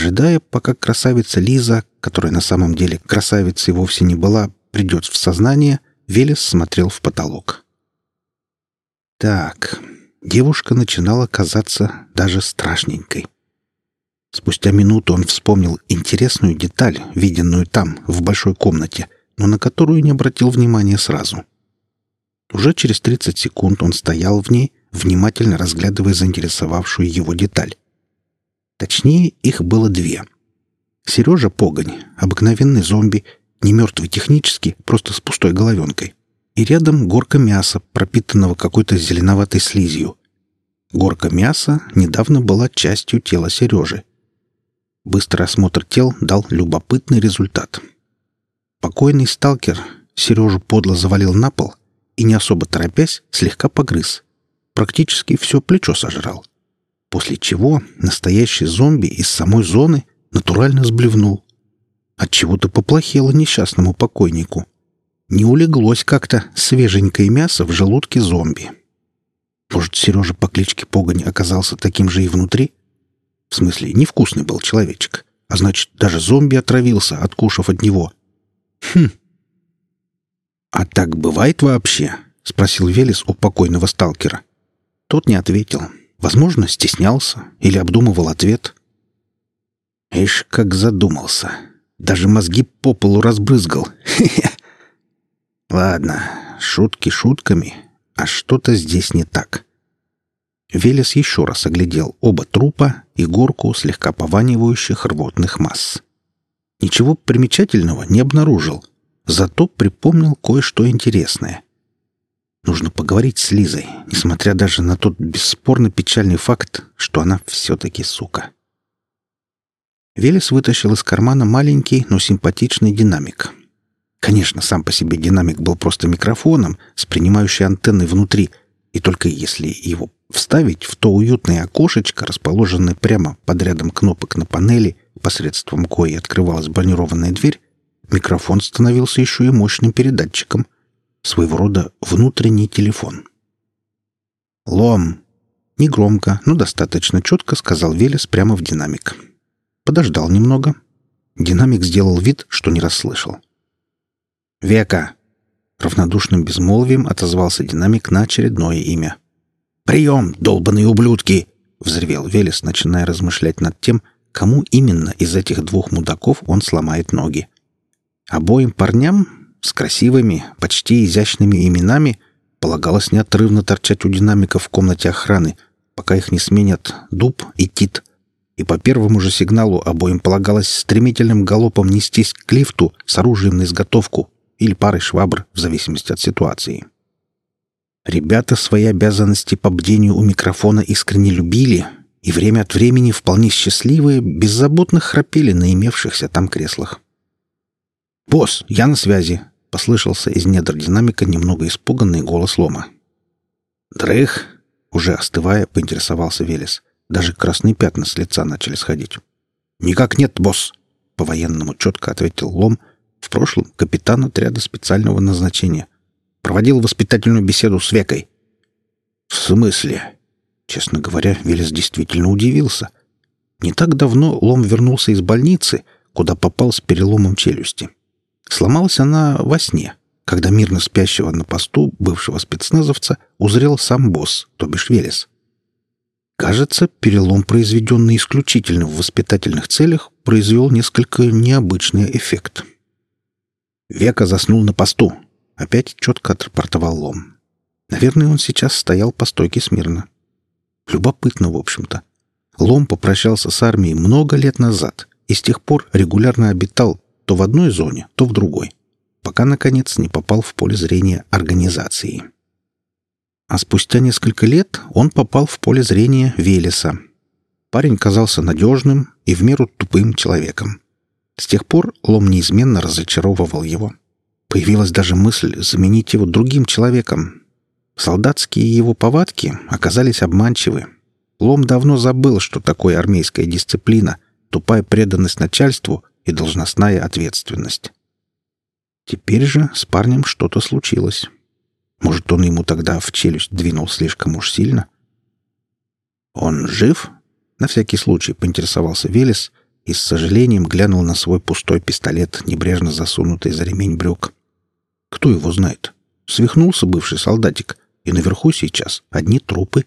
Ожидая, пока красавица Лиза, которая на самом деле красавицей вовсе не была, придет в сознание, Велес смотрел в потолок. Так, девушка начинала казаться даже страшненькой. Спустя минуту он вспомнил интересную деталь, виденную там, в большой комнате, но на которую не обратил внимания сразу. Уже через 30 секунд он стоял в ней, внимательно разглядывая заинтересовавшую его деталь. Точнее, их было две. Сережа Погонь, обыкновенный зомби, не мертвый технически, просто с пустой головенкой. И рядом горка мяса, пропитанного какой-то зеленоватой слизью. Горка мяса недавно была частью тела Сережи. Быстрый осмотр тел дал любопытный результат. Покойный сталкер Сережу подло завалил на пол и, не особо торопясь, слегка погрыз. Практически все плечо сожрал. После чего настоящий зомби из самой зоны натурально сблевнул. Отчего-то поплохело несчастному покойнику. Не улеглось как-то свеженькое мясо в желудке зомби. Может, Сережа по кличке Погонь оказался таким же и внутри? В смысле, невкусный был человечек. А значит, даже зомби отравился, откушав от него. Хм, «А так бывает вообще?» — спросил Велес у покойного сталкера. Тот не ответил. Возможно, стеснялся или обдумывал ответ. Ишь, как задумался. Даже мозги по полу разбрызгал. Ладно, шутки шутками, а что-то здесь не так. Велес еще раз оглядел оба трупа и горку слегка пованивающих рвотных масс. Ничего примечательного не обнаружил, Зато припомнил кое-что интересное. Нужно поговорить с Лизой, несмотря даже на тот бесспорно печальный факт, что она все-таки сука. Велес вытащил из кармана маленький, но симпатичный динамик. Конечно, сам по себе динамик был просто микрофоном с принимающей антенной внутри, и только если его вставить в то уютное окошечко, расположенное прямо под рядом кнопок на панели, посредством кои открывалась бронированная дверь, Микрофон становился еще и мощным передатчиком. Своего рода внутренний телефон. «Лом!» Негромко, но достаточно четко сказал Велес прямо в динамик. Подождал немного. Динамик сделал вид, что не расслышал. «Века!» Равнодушным безмолвием отозвался динамик на очередное имя. «Прием, долбаные ублюдки!» — взревел Велес, начиная размышлять над тем, кому именно из этих двух мудаков он сломает ноги. Обоим парням с красивыми, почти изящными именами полагалось неотрывно торчать у динамика в комнате охраны, пока их не сменят Дуб и Тит. И по первому же сигналу обоим полагалось стремительным галопом нестись к лифту с оружием на изготовку или парой швабр, в зависимости от ситуации. Ребята свои обязанности по бдению у микрофона искренне любили и время от времени вполне счастливые, беззаботно храпели на имевшихся там креслах. «Босс, я на связи!» — послышался из недр динамика немного испуганный голос Лома. «Дрых!» — уже остывая, поинтересовался Велес. Даже красные пятна с лица начали сходить. «Никак нет, босс!» — по-военному четко ответил Лом, в прошлом капитан отряда специального назначения. Проводил воспитательную беседу с Векой. «В смысле?» Честно говоря, Велес действительно удивился. Не так давно Лом вернулся из больницы, куда попал с переломом челюсти. Сломалась она во сне, когда мирно спящего на посту бывшего спецназовца узрел сам босс, то бишь Велес. Кажется, перелом, произведенный исключительно в воспитательных целях, произвел несколько необычный эффект. Века заснул на посту. Опять четко отрапортовал Лом. Наверное, он сейчас стоял по стойке смирно. Любопытно, в общем-то. Лом попрощался с армией много лет назад и с тех пор регулярно обитал то в одной зоне, то в другой, пока, наконец, не попал в поле зрения организации. А спустя несколько лет он попал в поле зрения Велеса. Парень казался надежным и в меру тупым человеком. С тех пор Лом неизменно разочаровывал его. Появилась даже мысль заменить его другим человеком. Солдатские его повадки оказались обманчивы. Лом давно забыл, что такое армейская дисциплина, тупая преданность начальству и должностная ответственность. Теперь же с парнем что-то случилось. Может, он ему тогда в челюсть двинул слишком уж сильно? «Он жив?» — на всякий случай поинтересовался Велес, и с сожалением глянул на свой пустой пистолет, небрежно засунутый за ремень брюк. Кто его знает? Свихнулся бывший солдатик, и наверху сейчас одни трупы.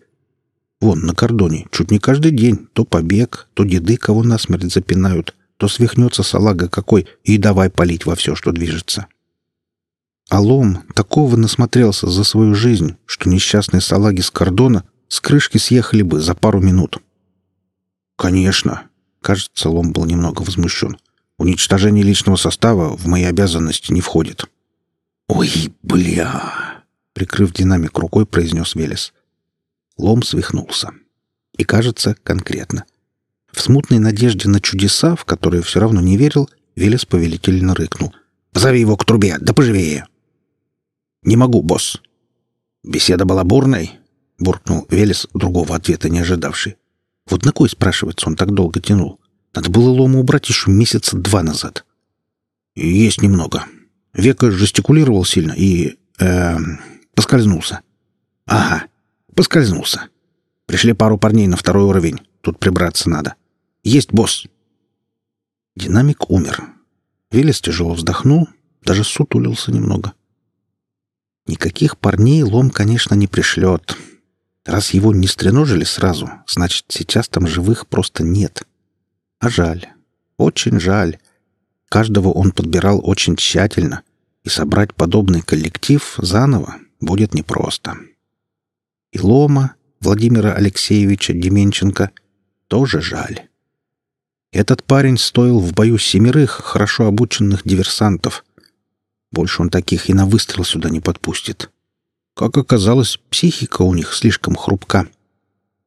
Вон, на кордоне, чуть не каждый день то побег, то деды кого насмерть запинают, то свихнется салага какой и давай палить во все, что движется. Алом такого насмотрелся за свою жизнь, что несчастные салаги с кордона с крышки съехали бы за пару минут. «Конечно!» — кажется, Лом был немного возмущен. «Уничтожение личного состава в мои обязанности не входит». «Ой, бля!» — прикрыв динамик рукой, произнес Велес. Лом свихнулся. И, кажется, конкретно. В смутной надежде на чудеса, в которые все равно не верил, Велес повелительно рыкнул. «Зови его к трубе, да поживее!» «Не могу, босс». «Беседа была бурной?» — буркнул Велес, другого ответа не ожидавший. «Вот на кой, спрашивается, он так долго тянул? Надо было Лому убрать еще месяца два назад». «Есть немного. Века жестикулировал сильно и... Э, поскользнулся». «Ага, поскользнулся. Пришли пару парней на второй уровень. Тут прибраться надо. Есть, босс!» Динамик умер. Велес тяжело вздохнул, даже сутулился немного. Никаких парней Лом, конечно, не пришлет. Раз его не стреножили сразу, значит, сейчас там живых просто нет. А жаль. Очень жаль. Каждого он подбирал очень тщательно, и собрать подобный коллектив заново будет непросто. И Лома, Владимира Алексеевича Деменченко, тоже жаль. Этот парень стоил в бою семерых хорошо обученных диверсантов. Больше он таких и на выстрел сюда не подпустит. Как оказалось, психика у них слишком хрупка.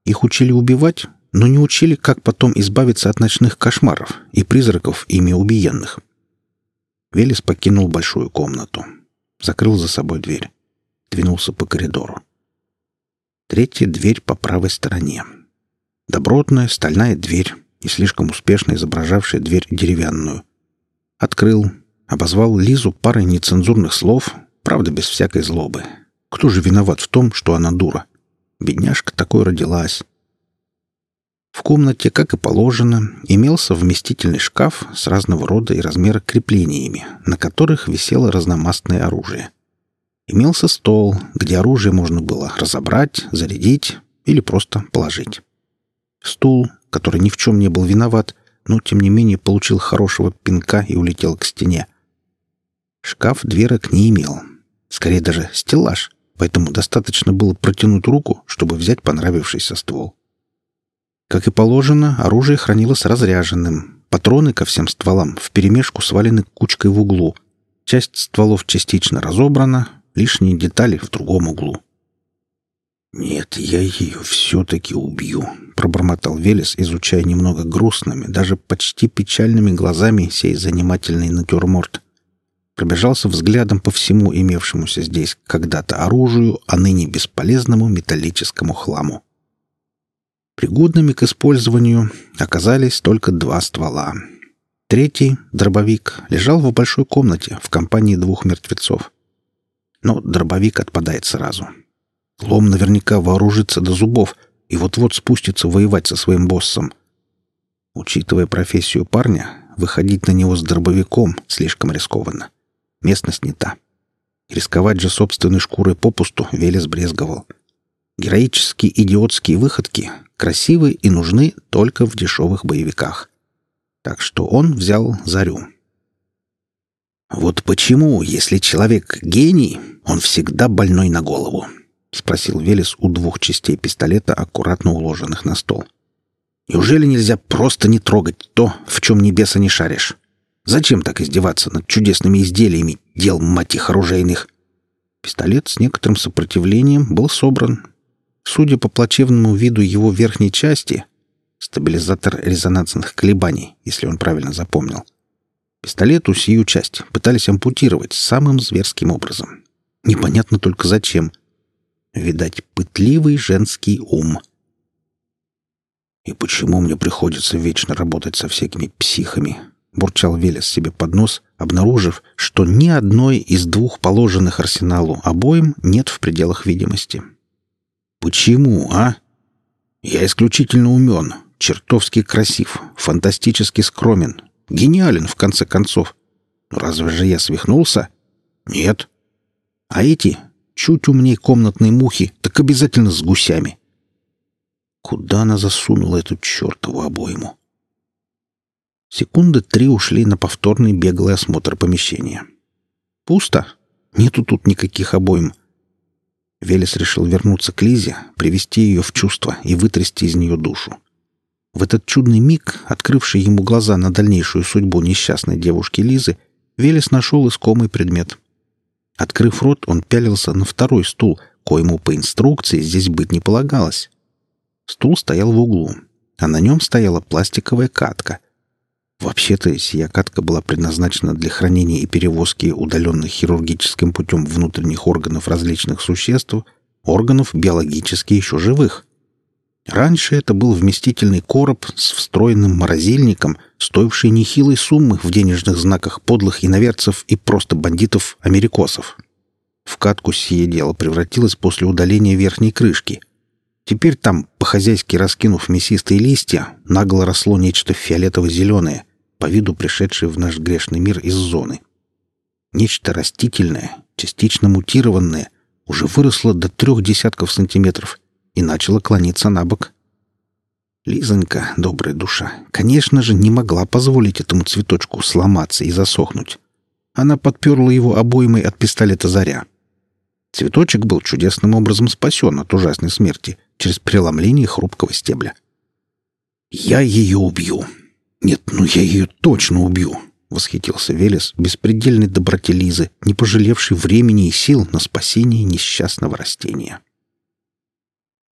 Их учили убивать, но не учили, как потом избавиться от ночных кошмаров и призраков ими убиенных. Велес покинул большую комнату. Закрыл за собой дверь. Двинулся по коридору. Третья дверь по правой стороне. Добротная стальная дверь и слишком успешно изображавшая дверь деревянную. Открыл, обозвал Лизу парой нецензурных слов, правда, без всякой злобы. Кто же виноват в том, что она дура? Бедняжка такой родилась. В комнате, как и положено, имелся вместительный шкаф с разного рода и размера креплениями, на которых висело разномастное оружие. Имелся стол, где оружие можно было разобрать, зарядить или просто положить. Стул, который ни в чем не был виноват, но, тем не менее, получил хорошего пинка и улетел к стене. Шкаф дверок не имел. Скорее даже стеллаж, поэтому достаточно было протянуть руку, чтобы взять понравившийся ствол. Как и положено, оружие хранилось разряженным. Патроны ко всем стволам вперемешку свалены кучкой в углу. Часть стволов частично разобрана, лишние детали в другом углу. «Нет, я ее все-таки убью», — пробормотал Велес, изучая немного грустными, даже почти печальными глазами сей занимательный натюрморт. Пробежался взглядом по всему имевшемуся здесь когда-то оружию, а ныне бесполезному металлическому хламу. Пригодными к использованию оказались только два ствола. Третий, дробовик, лежал в большой комнате в компании двух мертвецов. Но дробовик отпадает сразу — Лом наверняка вооружится до зубов и вот-вот спустится воевать со своим боссом. Учитывая профессию парня, выходить на него с дробовиком слишком рискованно. Местность не та. Рисковать же собственной шкурой попусту Велес брезговал. Героические идиотские выходки красивы и нужны только в дешевых боевиках. Так что он взял Зарю. Вот почему, если человек гений, он всегда больной на голову. — спросил Велес у двух частей пистолета, аккуратно уложенных на стол. «Неужели нельзя просто не трогать то, в чем небеса не шаришь? Зачем так издеваться над чудесными изделиями дел, мать их, оружейных?» Пистолет с некоторым сопротивлением был собран. Судя по плачевному виду его верхней части, стабилизатор резонансных колебаний, если он правильно запомнил, пистолету сию часть пытались ампутировать самым зверским образом. Непонятно только зачем — Видать, пытливый женский ум. «И почему мне приходится вечно работать со всякими психами?» — бурчал Велес себе под нос, обнаружив, что ни одной из двух положенных арсеналу обоим нет в пределах видимости. «Почему, а? Я исключительно умен, чертовски красив, фантастически скромен, гениален, в конце концов. Разве же я свихнулся? Нет. А эти чуть умнее комнатной мухи, так обязательно с гусями. Куда она засунула эту чертову обойму? Секунды три ушли на повторный беглый осмотр помещения. Пусто. Нету тут никаких обоим. Велес решил вернуться к Лизе, привести ее в чувство и вытрясти из нее душу. В этот чудный миг, открывший ему глаза на дальнейшую судьбу несчастной девушки Лизы, Велес нашел искомый предмет. Открыв рот, он пялился на второй стул, коему по инструкции здесь быть не полагалось. Стул стоял в углу, а на нем стояла пластиковая катка. Вообще-то сия катка была предназначена для хранения и перевозки удаленных хирургическим путем внутренних органов различных существ, органов биологически еще живых. Раньше это был вместительный короб с встроенным морозильником, стоивший нехилой суммы в денежных знаках подлых иноверцев и просто бандитов-америкосов. В катку сие дело превратилось после удаления верхней крышки. Теперь там, по-хозяйски раскинув мясистые листья, нагло росло нечто фиолетово-зеленое, по виду пришедшее в наш грешный мир из зоны. Нечто растительное, частично мутированное, уже выросло до трех десятков сантиметров и начало клониться на бок. Лизонька, добрая душа, конечно же, не могла позволить этому цветочку сломаться и засохнуть. Она подперла его обоймой от пистолета «Заря». Цветочек был чудесным образом спасен от ужасной смерти через преломление хрупкого стебля. «Я ее убью!» «Нет, ну я ее точно убью!» — восхитился Велес беспредельной доброте Лизы, не пожалевшей времени и сил на спасение несчастного растения.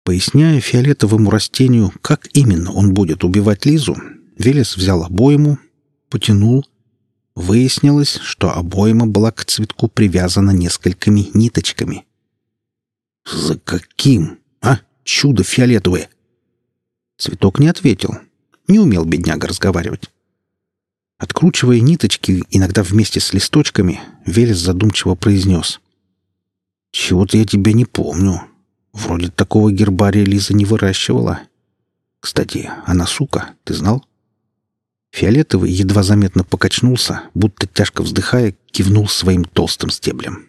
Поясняя фиолетовому растению, как именно он будет убивать Лизу, Велес взял обойму, потянул. Выяснилось, что обойма была к цветку привязана несколькими ниточками. «За каким? А? Чудо фиолетовое!» Цветок не ответил. Не умел бедняга разговаривать. Откручивая ниточки, иногда вместе с листочками, Велес задумчиво произнес. «Чего-то я тебя не помню. Вроде такого гербария Лиза не выращивала. Кстати, она сука, ты знал? Фиолетовый едва заметно покачнулся, будто тяжко вздыхая, кивнул своим толстым стеблем.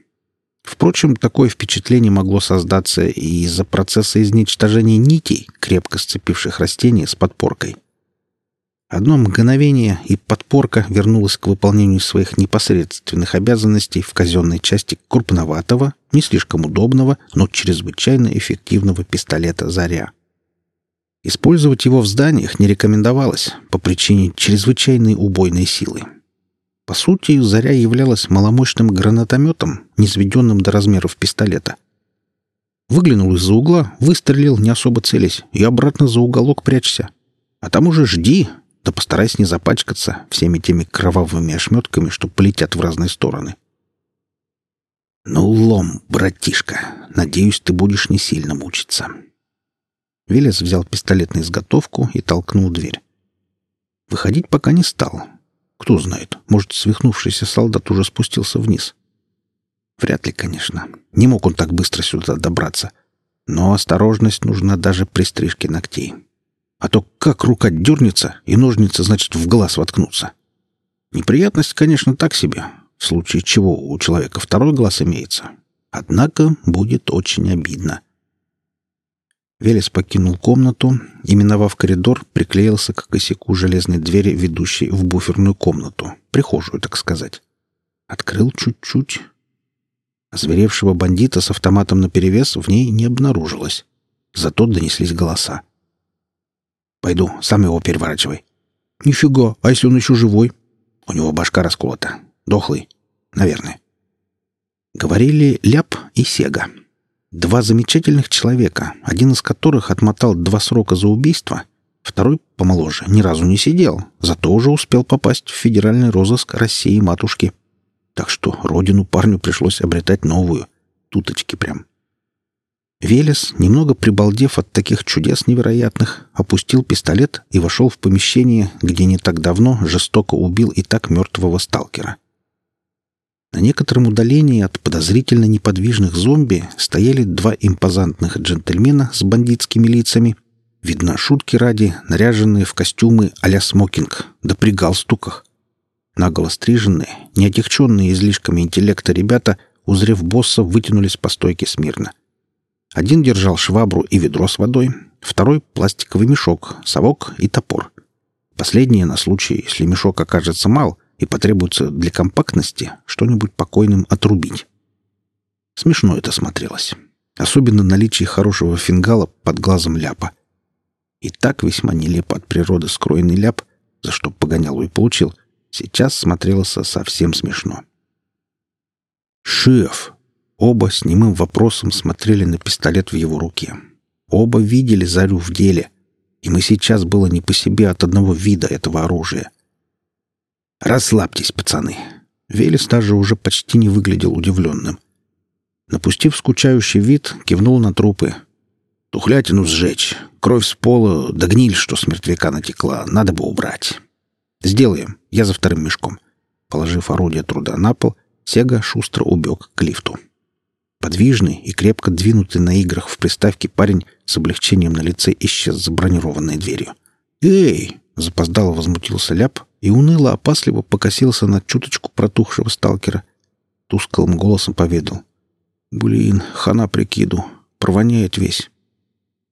Впрочем, такое впечатление могло создаться и из-за процесса изничтожения нитей, крепко сцепивших растения с подпоркой. Одно мгновение, и подпорка вернулась к выполнению своих непосредственных обязанностей в казенной части крупноватого, не слишком удобного, но чрезвычайно эффективного пистолета «Заря». Использовать его в зданиях не рекомендовалось по причине чрезвычайной убойной силы. По сути, «Заря» являлась маломощным гранатометом, низведенным до размеров пистолета. Выглянул из-за угла, выстрелил, не особо целясь, и обратно за уголок прячься. А там уже жди, да постарайся не запачкаться всеми теми кровавыми ошметками, что полетят в разные стороны. «Ну, лом, братишка, надеюсь, ты будешь не сильно мучиться». Велес взял пистолет на изготовку и толкнул дверь. Выходить пока не стал. Кто знает, может, свихнувшийся солдат уже спустился вниз. Вряд ли, конечно. Не мог он так быстро сюда добраться. Но осторожность нужна даже при стрижке ногтей. А то как рука дернется, и ножницы, значит, в глаз воткнутся. Неприятность, конечно, так себе, в случае чего у человека второй глаз имеется. Однако будет очень обидно. Велес покинул комнату и, миновав коридор, приклеился к косяку железной двери, ведущей в буферную комнату, прихожую, так сказать. Открыл чуть-чуть. Озверевшего бандита с автоматом наперевес в ней не обнаружилось. Зато донеслись голоса. Пойду, сам его переворачивай. Нифига, а если он еще живой? У него башка расколота. Дохлый. Наверное. Говорили Ляп и Сега. Два замечательных человека, один из которых отмотал два срока за убийство, второй, помоложе, ни разу не сидел, зато уже успел попасть в федеральный розыск России матушки. Так что родину парню пришлось обретать новую. Туточки прям. Велес, немного прибалдев от таких чудес невероятных, опустил пистолет и вошел в помещение, где не так давно жестоко убил и так мертвого сталкера. На некотором удалении от подозрительно неподвижных зомби стояли два импозантных джентльмена с бандитскими лицами. Видно, шутки ради, наряженные в костюмы а-ля смокинг, да при галстуках. Наголо стриженные, неотягченные излишками интеллекта ребята, узрев босса, вытянулись по стойке смирно. Один держал швабру и ведро с водой, второй — пластиковый мешок, совок и топор. Последнее на случай, если мешок окажется мал и потребуется для компактности что-нибудь покойным отрубить. Смешно это смотрелось. Особенно наличие хорошего фингала под глазом ляпа. И так весьма нелепо от природы скроенный ляп, за что погонялу и получил, сейчас смотрелся совсем смешно. «Шеф!» Оба с немым вопросом смотрели на пистолет в его руке. Оба видели Зарю в деле, и мы сейчас было не по себе от одного вида этого оружия. «Расслабьтесь, пацаны!» Велес даже уже почти не выглядел удивленным. Напустив скучающий вид, кивнул на трупы. «Тухлятину сжечь, кровь с пола, да гниль, что с мертвяка натекла, надо бы убрать. Сделаем, я за вторым мешком». Положив орудие труда на пол, Сега шустро убег к лифту. Подвижный и крепко двинутый на играх в приставке парень с облегчением на лице исчез за бронированной дверью. «Эй!» — запоздало возмутился Ляп и уныло-опасливо покосился на чуточку протухшего сталкера. Тусклым голосом поведал. «Блин, хана прикиду. Провоняет весь».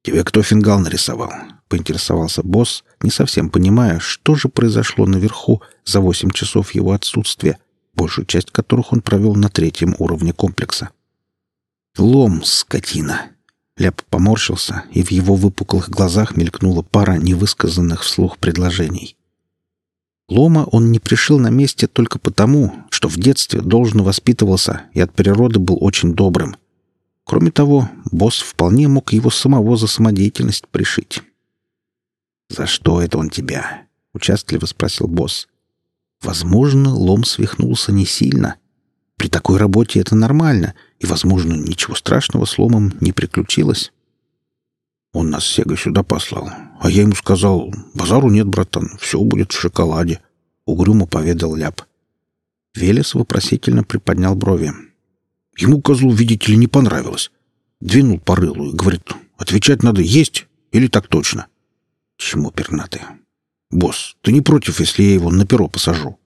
«Тебе кто фингал нарисовал?» — поинтересовался босс, не совсем понимая, что же произошло наверху за восемь часов его отсутствия, большую часть которых он провел на третьем уровне комплекса. «Лом, скотина!» Ляп поморщился, и в его выпуклых глазах мелькнула пара невысказанных вслух предложений. Лома он не пришил на месте только потому, что в детстве должно воспитывался и от природы был очень добрым. Кроме того, босс вполне мог его самого за самодеятельность пришить. «За что это он тебя?» — участливо спросил босс. Возможно, лом свихнулся не сильно. При такой работе это нормально, и, возможно, ничего страшного с ломом не приключилось. Он нас Сега сюда послал. А я ему сказал, базару нет, братан, все будет в шоколаде. Угрюмо поведал Ляп. Велес вопросительно приподнял брови. Ему, козлу, видите ли, не понравилось. Двинул по рылу и говорит, отвечать надо есть или так точно. Чему пернатый? Босс, ты не против, если я его на перо посажу?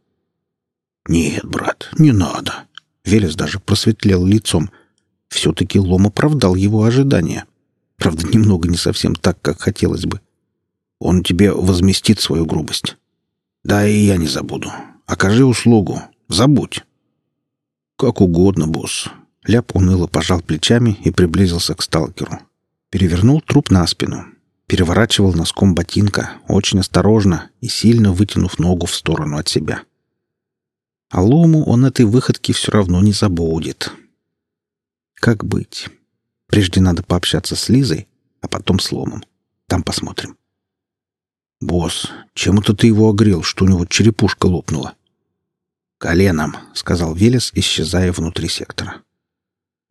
Нет, брат, не надо. Велес даже просветлел лицом. Все-таки Лом оправдал его ожидания. — Правда, немного не совсем так, как хотелось бы. Он тебе возместит свою грубость. Да и я не забуду. Окажи услугу. Забудь. Как угодно, босс. Ляп уныло пожал плечами и приблизился к сталкеру. Перевернул труп на спину. Переворачивал носком ботинка, очень осторожно и сильно вытянув ногу в сторону от себя. А Лому он этой выходки все равно не забудет. Как быть? Прежде надо пообщаться с Лизой, а потом с Ломом. Там посмотрим. «Босс, чем это ты его огрел, что у него черепушка лопнула?» «Коленом», — сказал Велес, исчезая внутри сектора.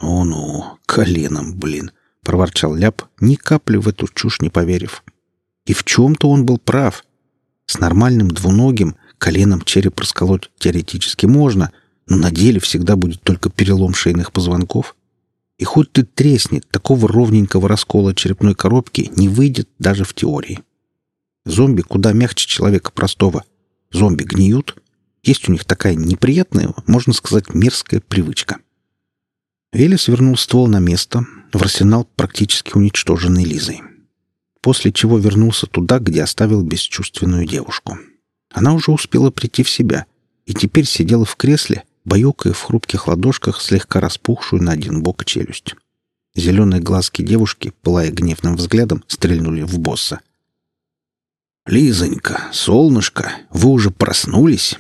«Ну-ну, коленом, блин», — проворчал Ляп, ни капли в эту чушь не поверив. И в чем-то он был прав. С нормальным двуногим коленом череп расколоть теоретически можно, но на деле всегда будет только перелом шейных позвонков. И хоть ты треснет, такого ровненького раскола черепной коробки не выйдет даже в теории. Зомби куда мягче человека простого. Зомби гниют. Есть у них такая неприятная, можно сказать, мерзкая привычка. Велес вернул ствол на место, в арсенал практически уничтоженный Лизой. После чего вернулся туда, где оставил бесчувственную девушку. Она уже успела прийти в себя и теперь сидела в кресле, баюкая в хрупких ладошках слегка распухшую на один бок челюсть. Зеленые глазки девушки, пылая гневным взглядом, стрельнули в босса. «Лизонька, солнышко, вы уже проснулись?»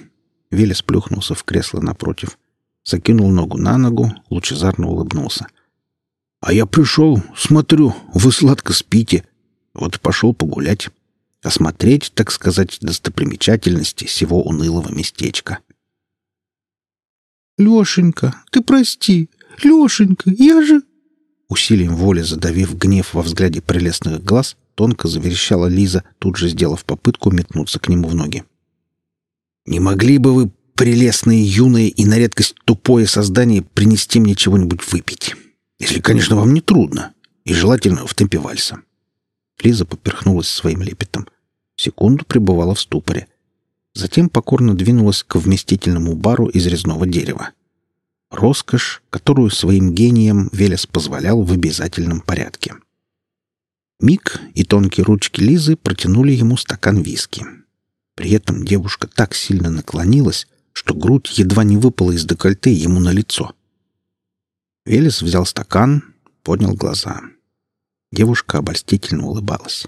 Велес плюхнулся в кресло напротив. Закинул ногу на ногу, лучезарно улыбнулся. «А я пришел, смотрю, вы сладко спите. Вот пошел погулять. Осмотреть, так сказать, достопримечательности всего унылого местечка. «Лешенька, ты прости! Лешенька, я же...» Усилием воли задавив гнев во взгляде прелестных глаз, тонко заверещала Лиза, тут же сделав попытку метнуться к нему в ноги. «Не могли бы вы, прелестные, юные и на редкость тупое создание, принести мне чего-нибудь выпить? Если, конечно, вам не трудно, и желательно в темпе вальса». Лиза поперхнулась своим лепетом. Секунду пребывала в ступоре. Затем покорно двинулась к вместительному бару из резного дерева. Роскошь, которую своим гением Велес позволял в обязательном порядке. Миг и тонкие ручки Лизы протянули ему стакан виски. При этом девушка так сильно наклонилась, что грудь едва не выпала из декольте ему на лицо. Велес взял стакан, поднял глаза. Девушка обольстительно улыбалась.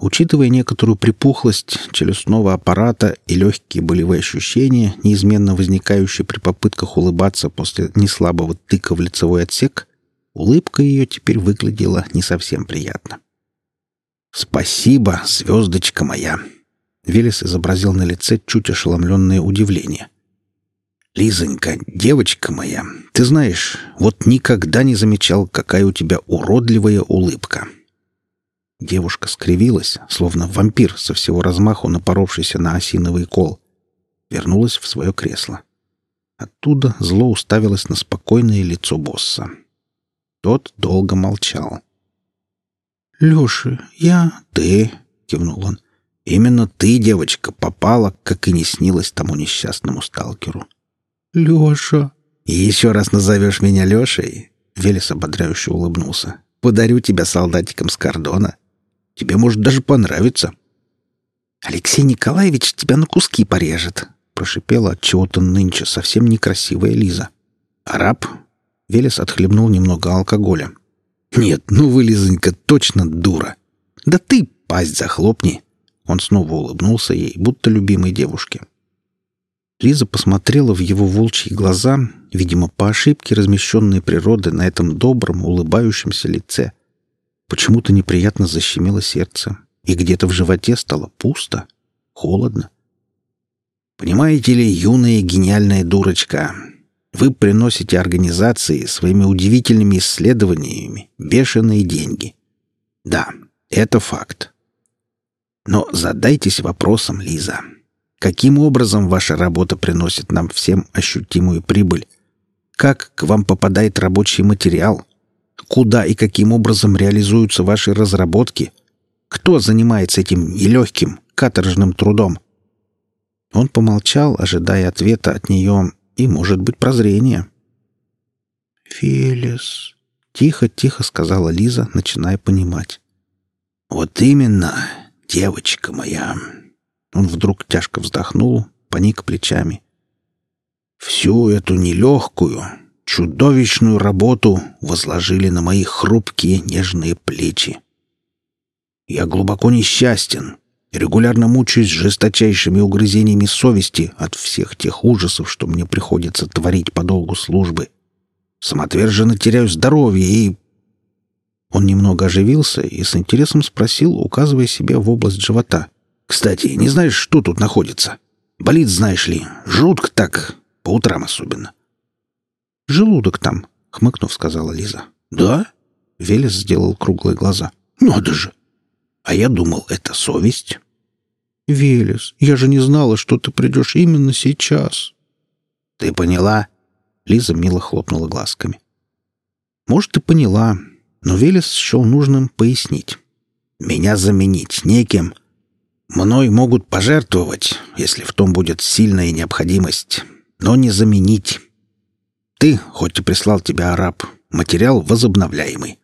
Учитывая некоторую припухлость челюстного аппарата и легкие болевые ощущения, неизменно возникающие при попытках улыбаться после неслабого тыка в лицевой отсек, улыбка ее теперь выглядела не совсем приятно. «Спасибо, звездочка моя!» Велес изобразил на лице чуть ошеломленное удивление. «Лизонька, девочка моя, ты знаешь, вот никогда не замечал, какая у тебя уродливая улыбка». Девушка скривилась, словно вампир со всего размаху напоровшийся на осиновый кол. Вернулась в свое кресло. Оттуда зло уставилось на спокойное лицо босса. Тот долго молчал. «Леша, я...» «Ты...» — кивнул он. Именно ты, девочка, попала, как и не снилось тому несчастному сталкеру. Леша. И еще раз назовешь меня Лешей? Велес ободряюще улыбнулся. Подарю тебя солдатикам с кордона. Тебе может даже понравиться. Алексей Николаевич тебя на куски порежет, прошипела от чего-то нынче совсем некрасивая Лиза. Араб? Велес отхлебнул немного алкоголя. Нет, ну вы, Лизонька, точно дура. Да ты пасть захлопни. Он снова улыбнулся ей, будто любимой девушке. Лиза посмотрела в его волчьи глаза, видимо, по ошибке размещенной природы на этом добром, улыбающемся лице. Почему-то неприятно защемило сердце, и где-то в животе стало пусто, холодно. «Понимаете ли, юная гениальная дурочка, вы приносите организации своими удивительными исследованиями бешеные деньги. Да, это факт. Но задайтесь вопросом, Лиза. Каким образом ваша работа приносит нам всем ощутимую прибыль? Как к вам попадает рабочий материал? Куда и каким образом реализуются ваши разработки? Кто занимается этим нелегким, каторжным трудом? Он помолчал, ожидая ответа от нее и, может быть, прозрения. «Фелис», — тихо-тихо сказала Лиза, начиная понимать. «Вот именно девочка моя!» Он вдруг тяжко вздохнул, поник плечами. «Всю эту нелегкую, чудовищную работу возложили на мои хрупкие нежные плечи. Я глубоко несчастен, регулярно мучаюсь жесточайшими угрызениями совести от всех тех ужасов, что мне приходится творить по долгу службы. Самоотверженно теряю здоровье и он немного оживился и с интересом спросил, указывая себе в область живота. «Кстати, не знаешь, что тут находится? Болит, знаешь ли, жутко так, по утрам особенно». «Желудок там», — хмыкнув, сказала Лиза. «Да?» — Велес сделал круглые глаза. «Надо же! А я думал, это совесть». «Велес, я же не знала, что ты придешь именно сейчас». «Ты поняла?» Лиза мило хлопнула глазками. «Может, и поняла, но Велес счел нужным пояснить. «Меня заменить неким. Мной могут пожертвовать, если в том будет сильная необходимость, но не заменить. Ты, хоть и прислал тебя араб, материал возобновляемый».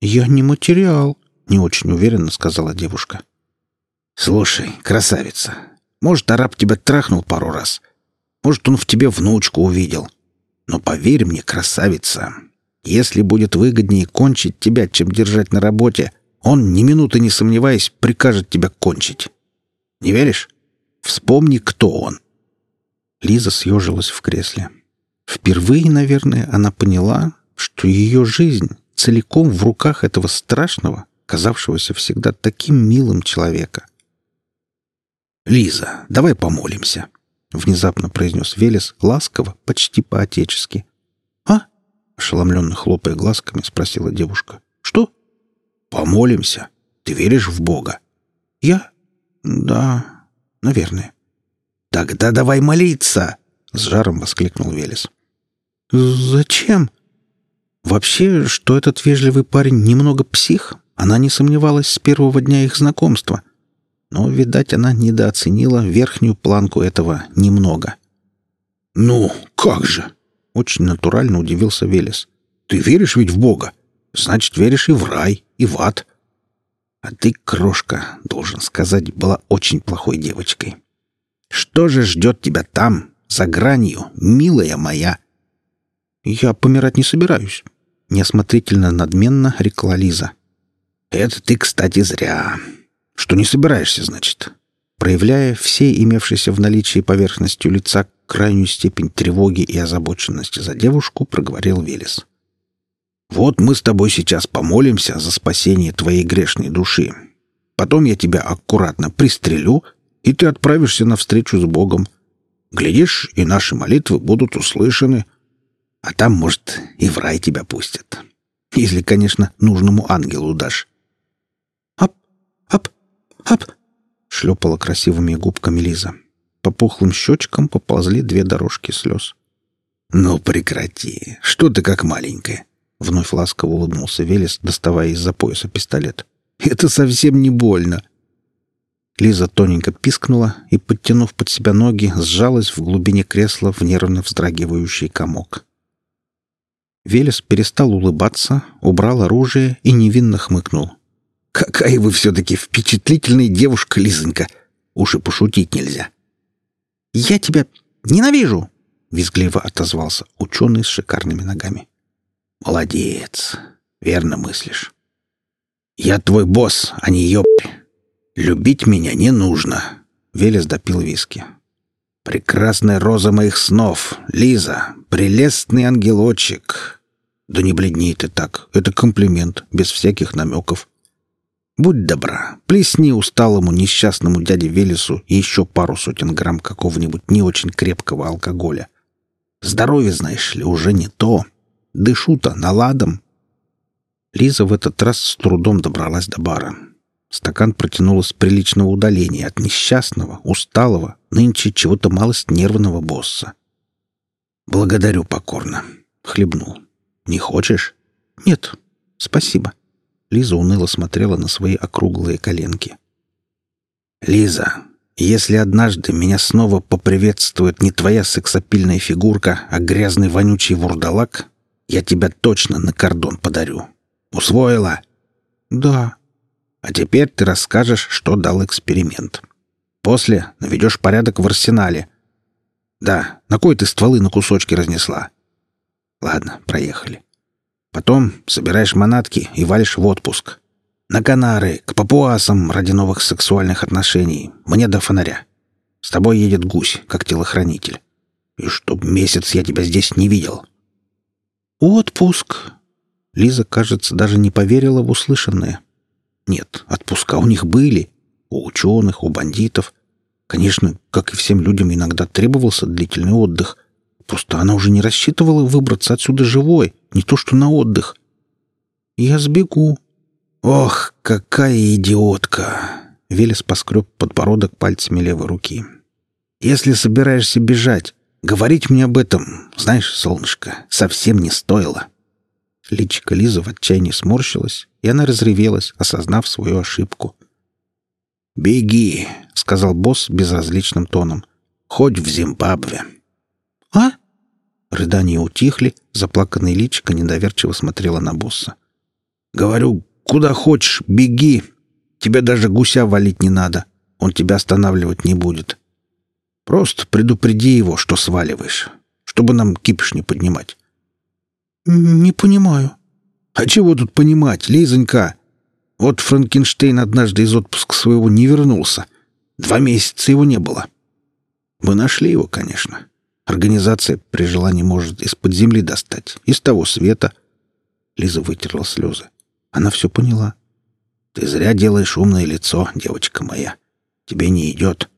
«Я не материал», — не очень уверенно сказала девушка. «Слушай, красавица, может, араб тебя трахнул пару раз, может, он в тебе внучку увидел. Но поверь мне, красавица, если будет выгоднее кончить тебя, чем держать на работе, он, ни минуты не сомневаясь, прикажет тебя кончить. Не веришь? Вспомни, кто он». Лиза съежилась в кресле. Впервые, наверное, она поняла, что ее жизнь целиком в руках этого страшного, казавшегося всегда таким милым человека. «Лиза, давай помолимся», — внезапно произнес Велес ласково, почти по-отечески. — ошеломленно хлопая глазками, спросила девушка. «Что?» «Помолимся. Ты веришь в Бога?» «Я? Да, наверное». «Тогда давай молиться!» — с жаром воскликнул Велес. «Зачем?» «Вообще, что этот вежливый парень немного псих, Она не сомневалась с первого дня их знакомства. Но, видать, она недооценила верхнюю планку этого немного. «Ну, как же!» — очень натурально удивился Велес. «Ты веришь ведь в Бога? Значит, веришь и в рай, и в ад». А ты, крошка, должен сказать, была очень плохой девочкой. Что же ждет тебя там, за гранью, милая моя?» «Я помирать не собираюсь», — неосмотрительно надменно рекла Лиза. «Это ты, кстати, зря. Что не собираешься, значит?» Проявляя всей имевшейся в наличии поверхностью лица крайнюю степень тревоги и озабоченности за девушку, проговорил Велес. «Вот мы с тобой сейчас помолимся за спасение твоей грешной души. Потом я тебя аккуратно пристрелю, и ты отправишься навстречу с Богом. Глядишь, и наши молитвы будут услышаны. А там, может, и в рай тебя пустят. Если, конечно, нужному ангелу дашь. «Ап! Ап! Ап!» — шлепала красивыми губками Лиза. По пухлым щечкам поползли две дорожки слез. «Ну, прекрати! Что ты как маленькая?» Вновь ласково улыбнулся Велес, доставая из-за пояса пистолет. «Это совсем не больно!» Лиза тоненько пискнула и, подтянув под себя ноги, сжалась в глубине кресла в нервно вздрагивающий комок. Велес перестал улыбаться, убрал оружие и невинно хмыкнул. «Какая вы все-таки впечатлительная девушка, Лизонька! Уж и пошутить нельзя!» «Я тебя ненавижу!» — визгливо отозвался ученый с шикарными ногами. «Молодец! Верно мыслишь. Я твой босс, а не ёб...» «Любить меня не нужно», — Велес допил виски. «Прекрасная роза моих снов, Лиза, прелестный ангелочек». «Да не бледней ты так, это комплимент, без всяких намеков». «Будь добра, плесни усталому несчастному дяде Велесу еще пару сотен грамм какого-нибудь не очень крепкого алкоголя. Здоровье, знаешь ли, уже не то. Дышу-то наладом». Лиза в этот раз с трудом добралась до бара. Стакан протянула с приличного удаления от несчастного, усталого, нынче чего-то малость нервного босса. «Благодарю покорно», — хлебнул. «Не хочешь?» «Нет, спасибо». Лиза уныло смотрела на свои округлые коленки. «Лиза, если однажды меня снова поприветствует не твоя сексапильная фигурка, а грязный вонючий вурдалак, я тебя точно на кордон подарю. Усвоила?» «Да», а теперь ты расскажешь, что дал эксперимент. После наведешь порядок в арсенале. Да, на кой ты стволы на кусочки разнесла? Ладно, проехали. Потом собираешь манатки и валишь в отпуск. На Канары, к папуасам ради новых сексуальных отношений. Мне до фонаря. С тобой едет гусь, как телохранитель. И чтоб месяц я тебя здесь не видел. Отпуск. Лиза, кажется, даже не поверила в услышанное. Нет, отпуска у них были. У ученых, у бандитов. Конечно, как и всем людям, иногда требовался длительный отдых. Просто она уже не рассчитывала выбраться отсюда живой, не то что на отдых. «Я сбегу». «Ох, какая идиотка!» Велес поскреб подбородок пальцами левой руки. «Если собираешься бежать, говорить мне об этом, знаешь, солнышко, совсем не стоило». Личико Лизы в отчаянии сморщилось, и она разревелась, осознав свою ошибку. «Беги», — сказал босс безразличным тоном. «Хоть в Зимбабве». «А?» Рыдания утихли, заплаканная личико недоверчиво смотрела на босса. «Говорю, куда хочешь, беги. Тебе даже гуся валить не надо. Он тебя останавливать не будет. Просто предупреди его, что сваливаешь, чтобы нам кипиш не поднимать. «Не понимаю». «А чего тут понимать, Лизонька? Вот Франкенштейн однажды из отпуска своего не вернулся. Два месяца его не было. Мы нашли его, конечно. Организация при желании может из-под земли достать, из того света». Лиза вытерла слезы. Она все поняла. «Ты зря делаешь умное лицо, девочка моя. Тебе не идет».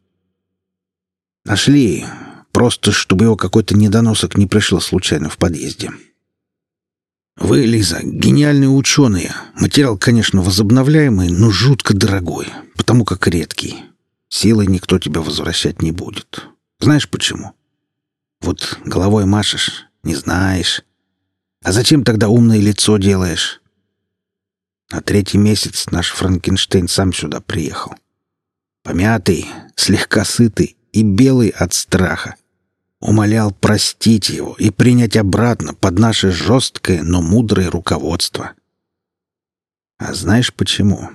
«Нашли, просто чтобы его какой-то недоносок не пришел случайно в подъезде. Вы, Лиза, гениальные ученые. Материал, конечно, возобновляемый, но жутко дорогой, потому как редкий. Силой никто тебя возвращать не будет. Знаешь почему? Вот головой машешь, не знаешь. А зачем тогда умное лицо делаешь? На третий месяц наш Франкенштейн сам сюда приехал. Помятый, слегка сытый и белый от страха. Умолял простить его и принять обратно под наше жесткое, но мудрое руководство. А знаешь почему?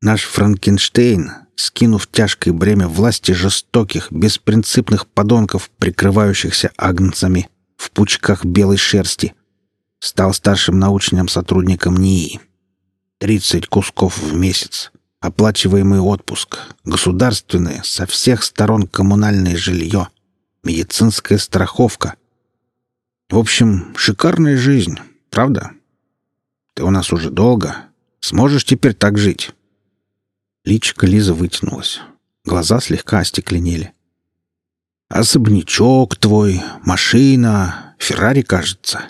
Наш Франкенштейн, скинув тяжкое бремя власти жестоких, беспринципных подонков, прикрывающихся агнцами в пучках белой шерсти, стал старшим научным сотрудником НИИ. Тридцать кусков в месяц, оплачиваемый отпуск, государственное, со всех сторон коммунальное жилье, медицинская страховка. В общем, шикарная жизнь, правда? Ты у нас уже долго. Сможешь теперь так жить?» Личико Лизы вытянулось. Глаза слегка остекленели. «Особнячок твой, машина, Феррари, кажется.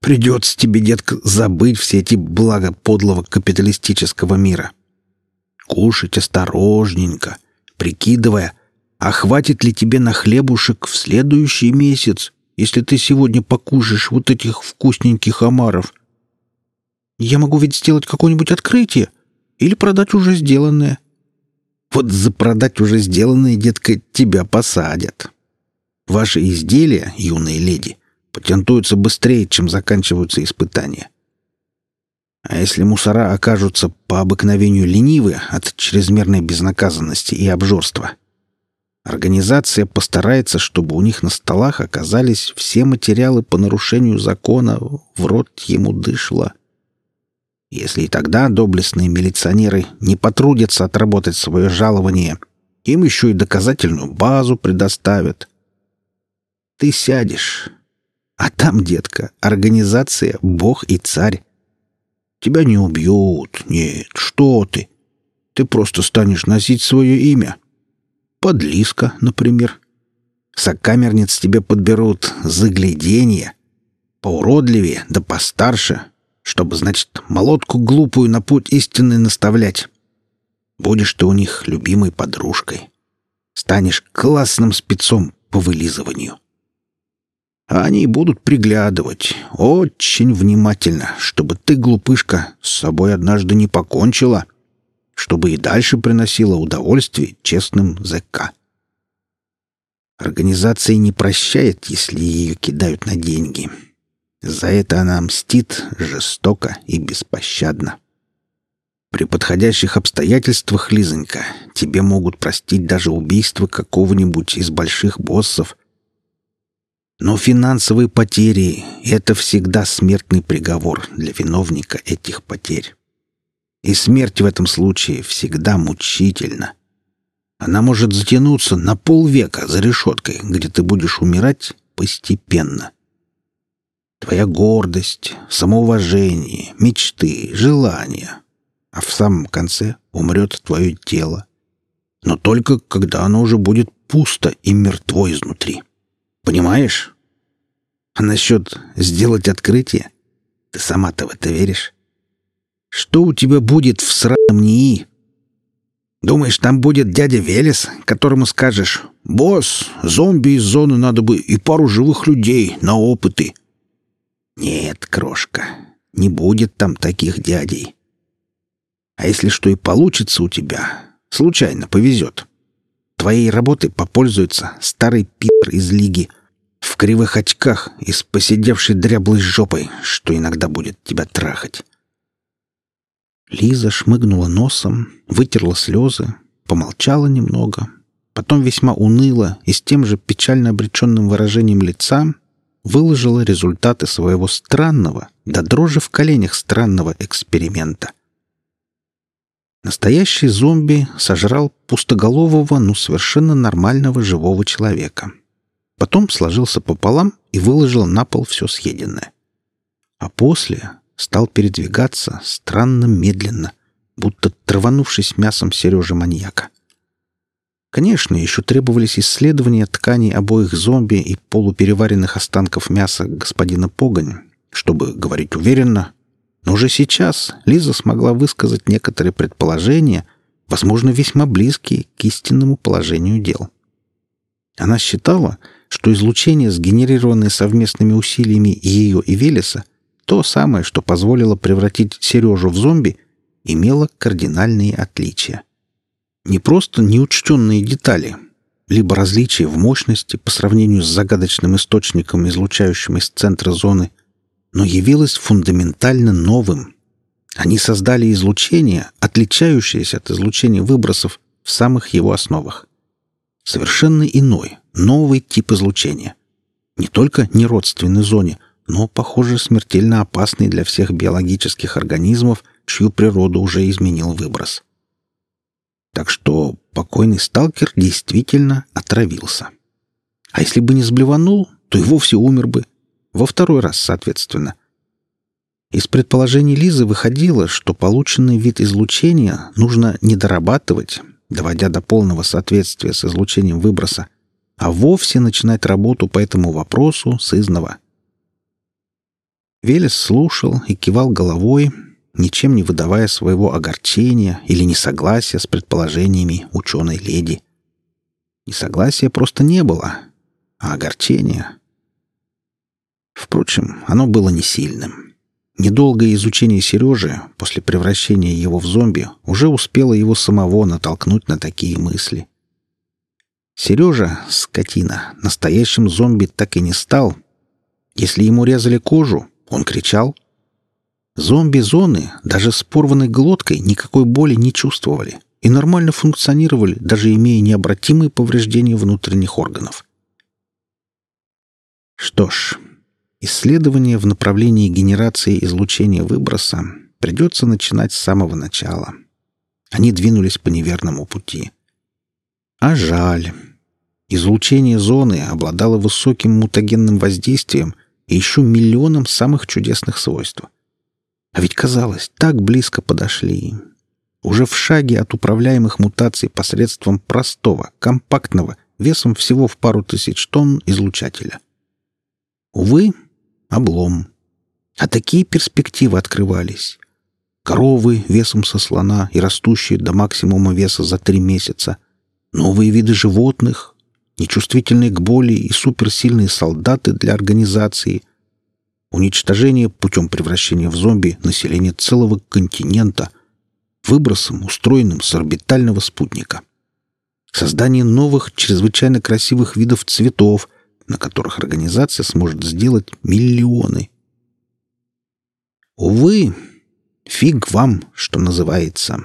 Придется тебе, детка, забыть все эти блага подлого капиталистического мира. Кушать осторожненько, прикидывая, а хватит ли тебе на хлебушек в следующий месяц, если ты сегодня покушаешь вот этих вкусненьких омаров? Я могу ведь сделать какое-нибудь открытие или продать уже сделанное. Вот за продать уже сделанное, детка, тебя посадят. Ваши изделия, юные леди, патентуются быстрее, чем заканчиваются испытания. А если мусора окажутся по обыкновению ленивы от чрезмерной безнаказанности и обжорства? Организация постарается, чтобы у них на столах оказались все материалы по нарушению закона, в рот ему дышло. Если и тогда доблестные милиционеры не потрудятся отработать свое жалование, им еще и доказательную базу предоставят. Ты сядешь, а там, детка, организация «Бог и царь». Тебя не убьют, нет, что ты. Ты просто станешь носить свое имя. Подлиска, например. Сокамерниц тебе подберут загляденье. Поуродливее, да постарше, чтобы, значит, молотку глупую на путь истинный наставлять. Будешь ты у них любимой подружкой. Станешь классным спецом по вылизыванию. А они будут приглядывать очень внимательно, чтобы ты, глупышка, с собой однажды не покончила, чтобы и дальше приносила удовольствие честным ЗК. Организация не прощает, если ее кидают на деньги. — за это она мстит жестоко и беспощадно. При подходящих обстоятельствах, Лизонька, тебе могут простить даже убийство какого-нибудь из больших боссов. Но финансовые потери — это всегда смертный приговор для виновника этих потерь. И смерть в этом случае всегда мучительна. Она может затянуться на полвека за решеткой, где ты будешь умирать постепенно твоя гордость, самоуважение, мечты, желания. А в самом конце умрет твое тело. Но только когда оно уже будет пусто и мертво изнутри. Понимаешь? А насчет сделать открытие? Ты сама-то в это веришь? Что у тебя будет в сраном НИИ? Думаешь, там будет дядя Велес, которому скажешь «Босс, зомби из зоны надо бы и пару живых людей на опыты», нет, крошка, не будет там таких дядей. А если что и получится у тебя, случайно повезет. Твоей работой попользуется старый пидор из лиги в кривых очках и с посидевшей дряблой жопой, что иногда будет тебя трахать. Лиза шмыгнула носом, вытерла слезы, помолчала немного, потом весьма уныло и с тем же печально обреченным выражением лица выложила результаты своего странного, да дрожи в коленях странного эксперимента. Настоящий зомби сожрал пустоголового, но совершенно нормального живого человека. Потом сложился пополам и выложил на пол все съеденное. А после стал передвигаться странно медленно, будто траванувшись мясом Сережи-маньяка. Конечно, еще требовались исследования тканей обоих зомби и полупереваренных останков мяса господина Погонь, чтобы говорить уверенно. Но уже сейчас Лиза смогла высказать некоторые предположения, возможно, весьма близкие к истинному положению дел. Она считала, что излучение, сгенерированное совместными усилиями ее и Велеса, то самое, что позволило превратить Сережу в зомби, имело кардинальные отличия. Не просто неучтенные детали, либо различия в мощности по сравнению с загадочным источником, излучающим из центра зоны, но явилось фундаментально новым. Они создали излучение, отличающееся от излучения выбросов в самых его основах. Совершенно иной, новый тип излучения. Не только неродственной зоне, но, похоже, смертельно опасный для всех биологических организмов, чью природу уже изменил выброс. Так что покойный сталкер действительно отравился. А если бы не сблеванул, то и вовсе умер бы. Во второй раз, соответственно. Из предположений Лизы выходило, что полученный вид излучения нужно не дорабатывать, доводя до полного соответствия с излучением выброса, а вовсе начинать работу по этому вопросу с изного. Велес слушал и кивал головой, ничем не выдавая своего огорчения или несогласия с предположениями ученой леди. Несогласия просто не было, а огорчение... Впрочем, оно было не сильным. Недолгое изучение Сережи после превращения его в зомби уже успело его самого натолкнуть на такие мысли. Сережа, скотина, настоящим зомби так и не стал. Если ему резали кожу, он кричал — Зомби-зоны даже с порванной глоткой никакой боли не чувствовали и нормально функционировали, даже имея необратимые повреждения внутренних органов. Что ж, исследование в направлении генерации излучения выброса придется начинать с самого начала. Они двинулись по неверному пути. А жаль. Излучение зоны обладало высоким мутагенным воздействием и еще миллионом самых чудесных свойств. А ведь казалось, так близко подошли. Уже в шаге от управляемых мутаций посредством простого, компактного, весом всего в пару тысяч тонн излучателя. Увы, облом. А такие перспективы открывались. Коровы весом со слона и растущие до максимума веса за три месяца. Новые виды животных, нечувствительные к боли и суперсильные солдаты для организации — уничтожение путем превращения в зомби населения целого континента, выбросом, устроенным с орбитального спутника, создание новых, чрезвычайно красивых видов цветов, на которых организация сможет сделать миллионы. Увы, фиг вам, что называется.